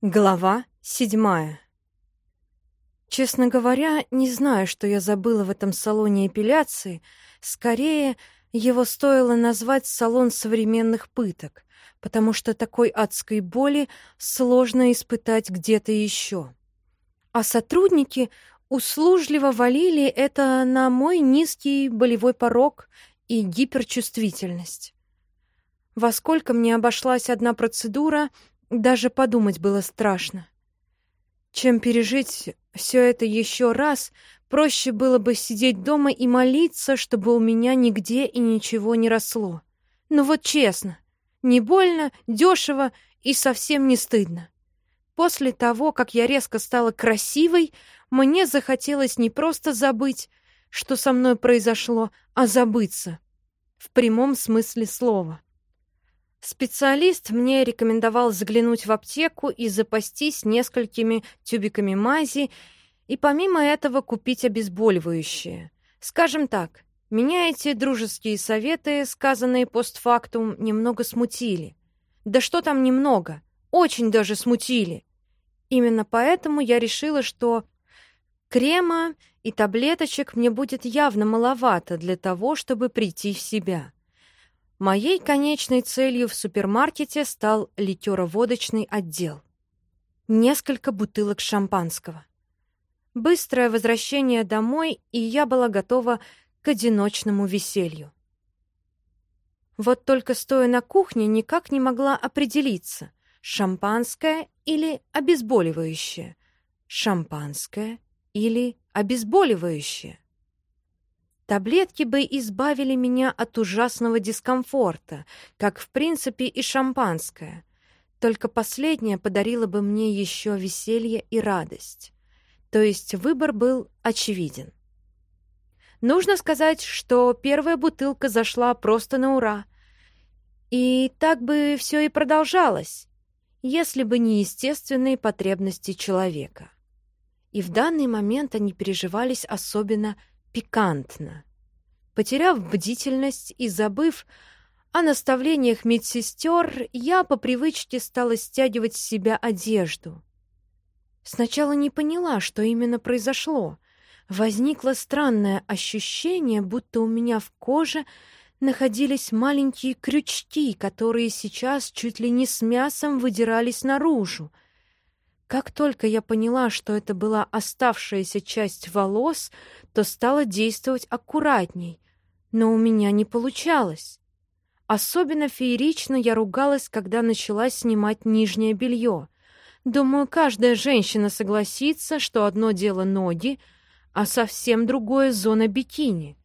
Глава седьмая. Честно говоря, не знаю, что я забыла в этом салоне эпиляции. Скорее, его стоило назвать «салон современных пыток», потому что такой адской боли сложно испытать где-то еще. А сотрудники услужливо валили это на мой низкий болевой порог и гиперчувствительность. Во сколько мне обошлась одна процедура, даже подумать было страшно. Чем пережить все это еще раз, проще было бы сидеть дома и молиться, чтобы у меня нигде и ничего не росло. Но вот честно, не больно, дешево и совсем не стыдно. После того, как я резко стала красивой, мне захотелось не просто забыть, что со мной произошло, а забыться. В прямом смысле слова. Специалист мне рекомендовал заглянуть в аптеку и запастись несколькими тюбиками мази и помимо этого купить обезболивающее. Скажем так, меня эти дружеские советы, сказанные постфактум, немного смутили. Да что там немного, очень даже смутили. Именно поэтому я решила, что крема и таблеточек мне будет явно маловато для того, чтобы прийти в себя. Моей конечной целью в супермаркете стал литероводочный отдел. Несколько бутылок шампанского. Быстрое возвращение домой, и я была готова к одиночному веселью. Вот только стоя на кухне, никак не могла определиться, шампанское или обезболивающее, шампанское или обезболивающее. Таблетки бы избавили меня от ужасного дискомфорта, как, в принципе, и шампанское. Только последнее подарило бы мне еще веселье и радость. То есть выбор был очевиден. Нужно сказать, что первая бутылка зашла просто на ура. И так бы все и продолжалось, если бы не естественные потребности человека. И в данный момент они переживались особенно пикантно. Потеряв бдительность и забыв о наставлениях медсестер, я по привычке стала стягивать с себя одежду. Сначала не поняла, что именно произошло. Возникло странное ощущение, будто у меня в коже находились маленькие крючки, которые сейчас чуть ли не с мясом выдирались наружу — как только я поняла, что это была оставшаяся часть волос, то стала действовать аккуратней, но у меня не получалось. Особенно феерично я ругалась, когда начала снимать нижнее белье. Думаю, каждая женщина согласится, что одно дело ноги, а совсем другое — зона бикини.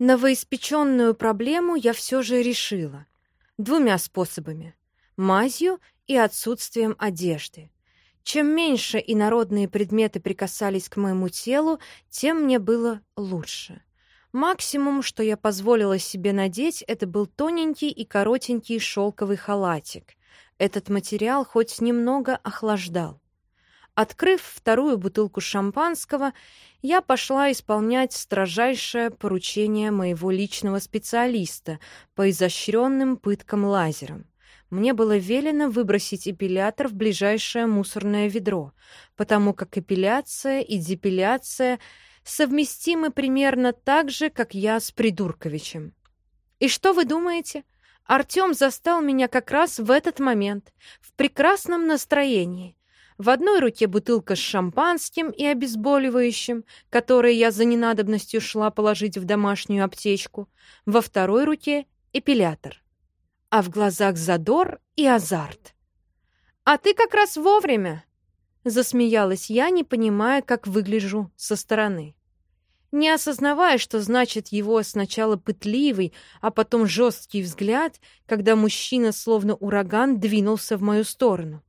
Новоиспеченную проблему я все же решила. Двумя способами — мазью и отсутствием одежды. Чем меньше инородные предметы прикасались к моему телу, тем мне было лучше. Максимум, что я позволила себе надеть, это был тоненький и коротенький шелковый халатик. Этот материал хоть немного охлаждал. Открыв вторую бутылку шампанского, я пошла исполнять строжайшее поручение моего личного специалиста по изощренным пыткам лазером мне было велено выбросить эпилятор в ближайшее мусорное ведро, потому как эпиляция и депиляция совместимы примерно так же, как я с Придурковичем. И что вы думаете? Артём застал меня как раз в этот момент, в прекрасном настроении. В одной руке бутылка с шампанским и обезболивающим, которые я за ненадобностью шла положить в домашнюю аптечку, во второй руке — эпилятор а в глазах задор и азарт. «А ты как раз вовремя!» — засмеялась я, не понимая, как выгляжу со стороны. Не осознавая, что значит его сначала пытливый, а потом жесткий взгляд, когда мужчина, словно ураган, двинулся в мою сторону.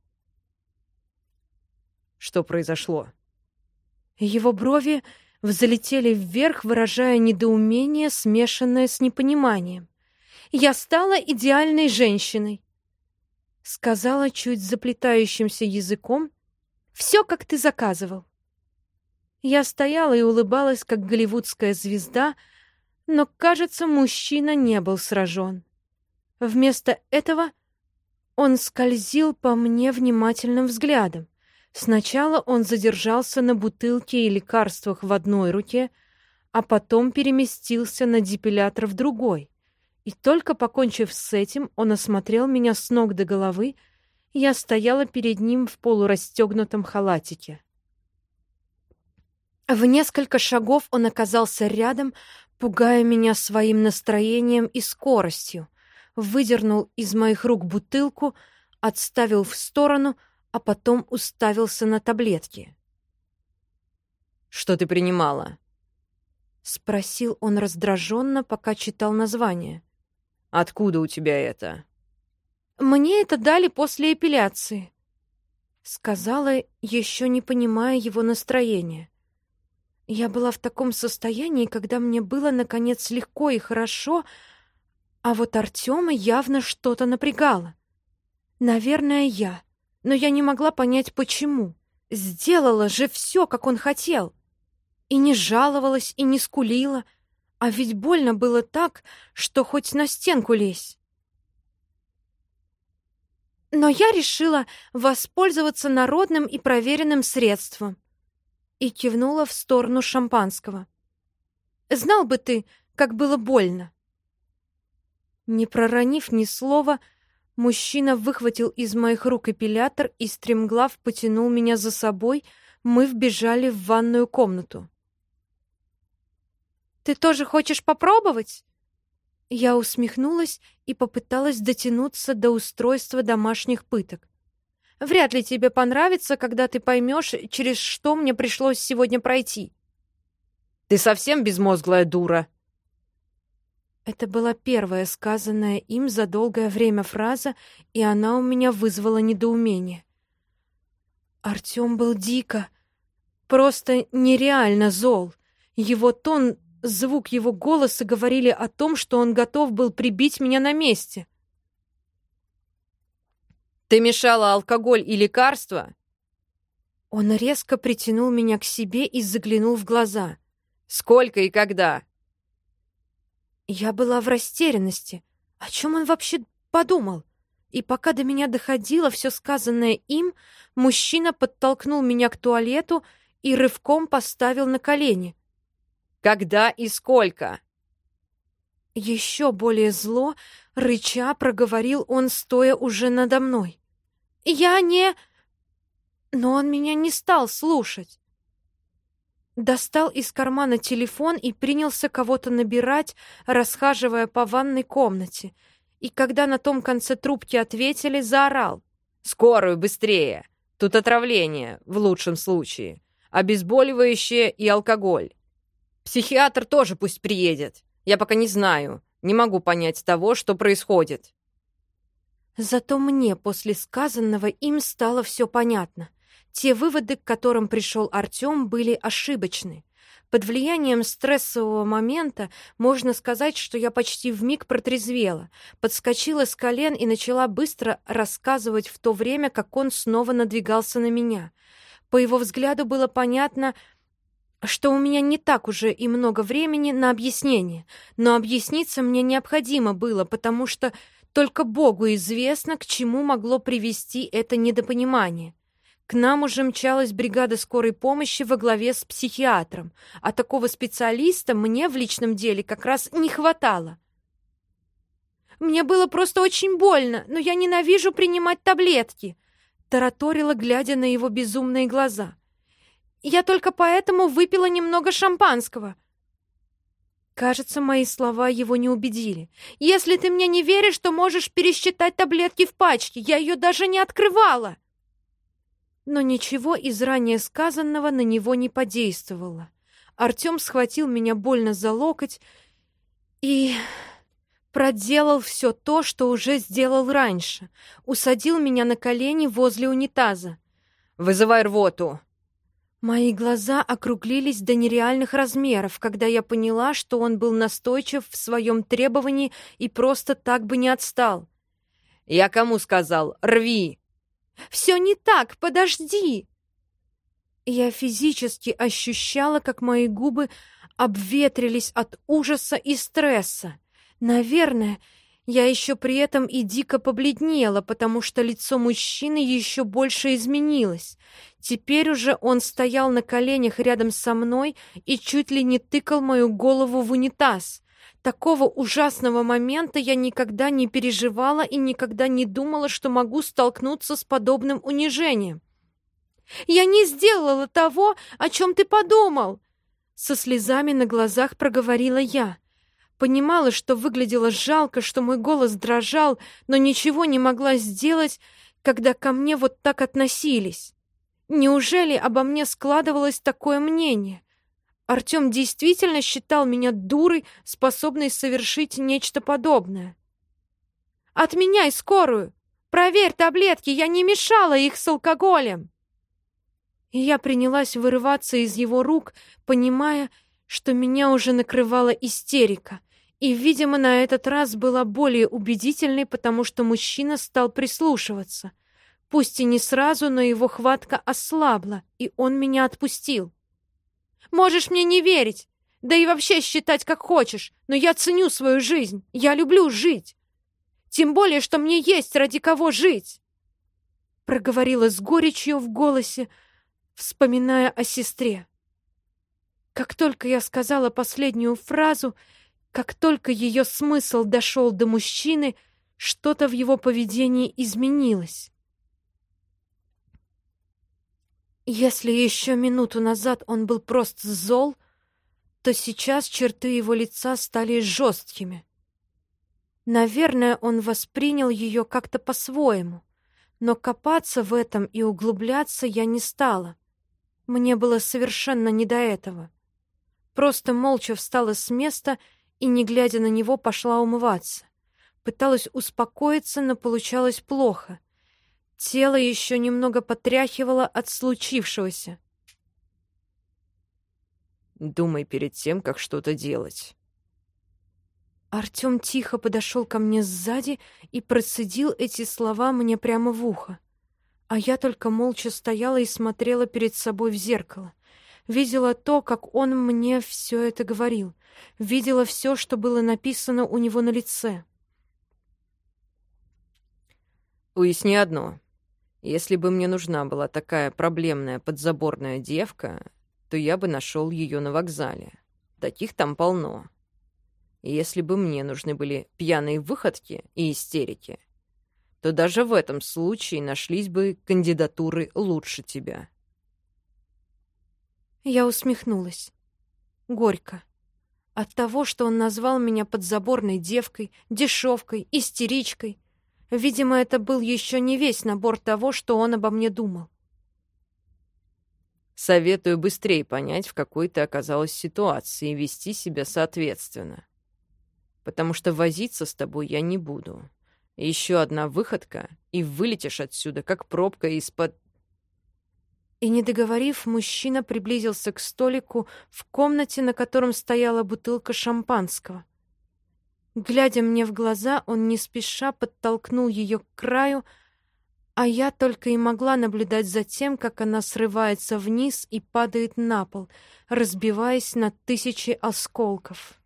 Что произошло? Его брови взлетели вверх, выражая недоумение, смешанное с непониманием я стала идеальной женщиной. Сказала чуть заплетающимся языком, все, как ты заказывал. Я стояла и улыбалась, как голливудская звезда, но, кажется, мужчина не был сражен. Вместо этого он скользил по мне внимательным взглядом, Сначала он задержался на бутылке и лекарствах в одной руке, а потом переместился на депилятор в другой. И только покончив с этим, он осмотрел меня с ног до головы, и я стояла перед ним в полурастегнутом халатике. В несколько шагов он оказался рядом, пугая меня своим настроением и скоростью, выдернул из моих рук бутылку, отставил в сторону, а потом уставился на таблетки. «Что ты принимала?» — спросил он раздраженно, пока читал название. «Откуда у тебя это?» «Мне это дали после эпиляции», — сказала, еще не понимая его настроения. Я была в таком состоянии, когда мне было, наконец, легко и хорошо, а вот Артема явно что-то напрягало. Наверное, я, но я не могла понять, почему. Сделала же все, как он хотел. И не жаловалась, и не скулила, а ведь больно было так, что хоть на стенку лезь. Но я решила воспользоваться народным и проверенным средством — и кивнула в сторону шампанского. «Знал бы ты, как было больно!» Не проронив ни слова, мужчина выхватил из моих рук эпилятор и стремглав потянул меня за собой, мы вбежали в ванную комнату. «Ты тоже хочешь попробовать?» Я усмехнулась и попыталась дотянуться до устройства домашних пыток. Вряд ли тебе понравится, когда ты поймешь, через что мне пришлось сегодня пройти. Ты совсем безмозглая дура. Это была первая сказанная им за долгое время фраза, и она у меня вызвала недоумение. Артём был дико, просто нереально зол. Его тон, звук его голоса говорили о том, что он готов был прибить меня на месте. Ты мешала алкоголь и лекарства?» Он резко притянул меня к себе и заглянул в глаза. «Сколько и когда?» Я была в растерянности. О чем он вообще подумал? И пока до меня доходило все сказанное им, мужчина подтолкнул меня к туалету и рывком поставил на колени. «Когда и сколько?» Еще более зло, рыча, проговорил он, стоя уже надо мной. Я не... Но он меня не стал слушать. Достал из кармана телефон и принялся кого-то набирать, расхаживая по ванной комнате. И когда на том конце трубки ответили, заорал. «Скорую, быстрее! Тут отравление, в лучшем случае. Обезболивающее и алкоголь. Психиатр тоже пусть приедет. Я пока не знаю, не могу понять того, что происходит». Зато мне после сказанного им стало все понятно. Те выводы, к которым пришел Артем, были ошибочны. Под влиянием стрессового момента можно сказать, что я почти вмиг протрезвела, подскочила с колен и начала быстро рассказывать в то время, как он снова надвигался на меня. По его взгляду было понятно, что у меня не так уже и много времени на объяснение, но объясниться мне необходимо было, потому что только Богу известно, к чему могло привести это недопонимание. К нам уже мчалась бригада скорой помощи во главе с психиатром, а такого специалиста мне в личном деле как раз не хватало. «Мне было просто очень больно, но я ненавижу принимать таблетки», тараторила, глядя на его безумные глаза. «Я только поэтому выпила немного шампанского. Кажется, мои слова его не убедили. «Если ты мне не веришь, то можешь пересчитать таблетки в пачке. Я ее даже не открывала!» Но ничего из ранее сказанного на него не подействовало. Артем схватил меня больно за локоть и проделал все то, что уже сделал раньше. Усадил меня на колени возле унитаза. «Вызывай рвоту!» Мои глаза округлились до нереальных размеров, когда я поняла, что он был настойчив в своем требовании и просто так бы не отстал. «Я кому сказал? Рви!» «Все не так, подожди!» Я физически ощущала, как мои губы обветрились от ужаса и стресса. Наверное, я еще при этом и дико побледнела, потому что лицо мужчины еще больше изменилось. Теперь уже он стоял на коленях рядом со мной и чуть ли не тыкал мою голову в унитаз. Такого ужасного момента я никогда не переживала и никогда не думала, что могу столкнуться с подобным унижением. «Я не сделала того, о чем ты подумал!» Со слезами на глазах проговорила я. Понимала, что выглядело жалко, что мой голос дрожал, но ничего не могла сделать, когда ко мне вот так относились. Неужели обо мне складывалось такое мнение? Артем действительно считал меня дурой, способной совершить нечто подобное. «Отменяй скорую! Проверь таблетки, я не мешала их с алкоголем!» И я принялась вырываться из его рук, понимая, что меня уже накрывала истерика. И, видимо, на этот раз была более убедительной, потому что мужчина стал прислушиваться. Пусть и не сразу, но его хватка ослабла, и он меня отпустил. «Можешь мне не верить, да и вообще считать как хочешь, но я ценю свою жизнь, я люблю жить. Тем более, что мне есть ради кого жить!» Проговорила с горечью в голосе, вспоминая о сестре. Как только я сказала последнюю фразу, как только ее смысл дошел до мужчины, что-то в его поведении изменилось. Если еще минуту назад он был просто зол, то сейчас черты его лица стали жесткими. Наверное, он воспринял ее как-то по-своему, но копаться в этом и углубляться я не стала. Мне было совершенно не до этого. Просто молча встала с места и, не глядя на него, пошла умываться. Пыталась успокоиться, но получалось плохо. Тело еще немного потряхивало от случившегося. «Думай перед тем, как что-то делать». Артем тихо подошел ко мне сзади и процедил эти слова мне прямо в ухо. А я только молча стояла и смотрела перед собой в зеркало. Видела то, как он мне все это говорил. Видела все, что было написано у него на лице. «Уясни одно. Если бы мне нужна была такая проблемная подзаборная девка, то я бы нашел ее на вокзале. Таких там полно. Если бы мне нужны были пьяные выходки и истерики, то даже в этом случае нашлись бы кандидатуры лучше тебя. Я усмехнулась. Горько. От того, что он назвал меня подзаборной девкой, дешевкой, истеричкой. Видимо, это был еще не весь набор того, что он обо мне думал. Советую быстрее понять, в какой ты оказалась ситуации и вести себя соответственно. Потому что возиться с тобой я не буду. Еще одна выходка, и вылетишь отсюда, как пробка из-под... И, не договорив, мужчина приблизился к столику в комнате, на котором стояла бутылка шампанского. Глядя мне в глаза, он не спеша подтолкнул ее к краю, а я только и могла наблюдать за тем, как она срывается вниз и падает на пол, разбиваясь на тысячи осколков.